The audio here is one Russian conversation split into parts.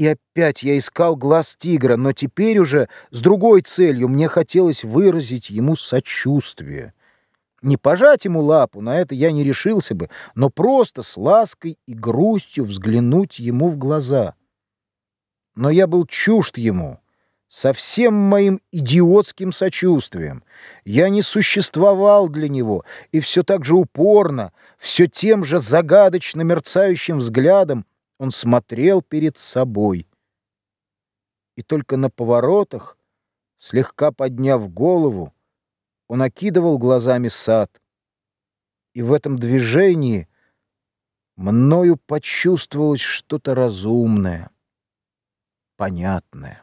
И опять я искал глаз тигра, но теперь уже с другой целью мне хотелось выразить ему сочувствие. Не пожать ему лапу, на это я не решился бы, но просто с лаской и грустью взглянуть ему в глаза. Но я был чужд ему, со всем моим идиотским сочувствием. Я не существовал для него, и все так же упорно, все тем же загадочно мерцающим взглядом он смотрел перед собой. И только на поворотах, слегка подняв голову, он окидывал глазами сад. И в этом движении мною почувствовалось что-то разумное, понятное.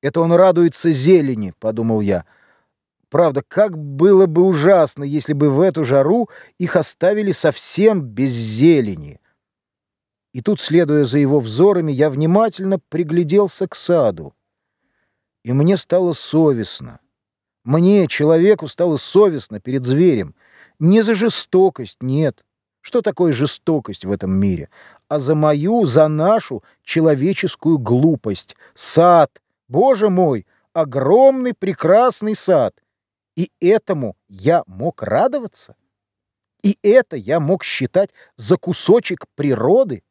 «Это он радуется зелени», — подумал я. Правда, как было бы ужасно, если бы в эту жару их оставили совсем без зелени. И тут, следуя за его взорами, я внимательно пригляделся к саду. И мне стало совестно. Мне, человеку, стало совестно перед зверем. Не за жестокость, нет. Что такое жестокость в этом мире? А за мою, за нашу человеческую глупость. Сад, боже мой, огромный прекрасный сад. И этому я мог радоваться? И это я мог считать за кусочек природы?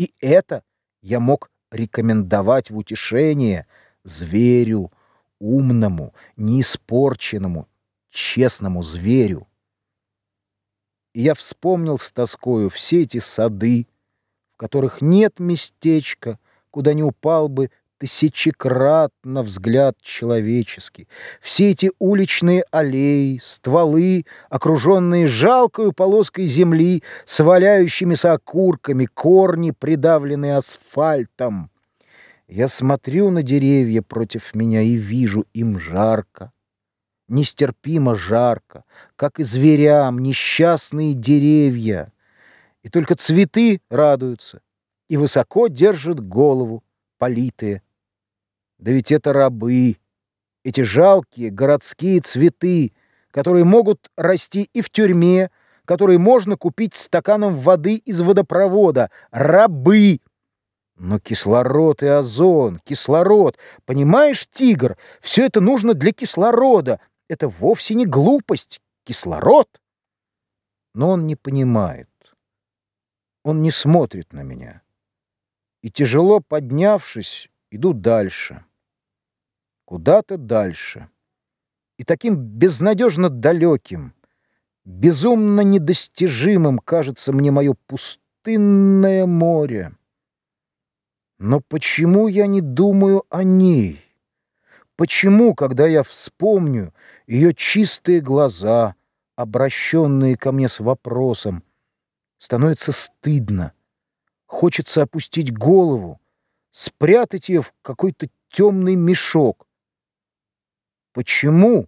И это я мог рекомендовать в утешение зверю, умному, неиспорченному, честному зверю. И я вспомнил с тоскою все эти сады, в которых нет местечка, куда не упал бы тысячекратно взгляд человеческий. Все эти уличные аллеи, стволы, окруженные жалкою полоской земли, с окурками, корни, придавленные асфальтом. Я смотрю на деревья против меня и вижу, им жарко. Нестерпимо жарко, как и зверям, несчастные деревья. И только цветы радуются и высоко держат голову, политые. Да ведь это рабы, эти жалкие городские цветы, которые могут расти и в тюрьме, которые можно купить стаканом воды из водопровода. Рабы! Но кислород и озон, кислород. Понимаешь, тигр, все это нужно для кислорода. Это вовсе не глупость. Кислород. Но он не понимает. Он не смотрит на меня. И тяжело поднявшись, иду дальше куда-то дальше. И таким безнадежно далеким, безумно недостижимым кажется мне мое пустынное море. Но почему я не думаю о ней? Почему, когда я вспомню ее чистые глаза, обращенные ко мне с вопросом, становится стыдно, хочется опустить голову, спрятать ее в какой-то темный мешок, Почему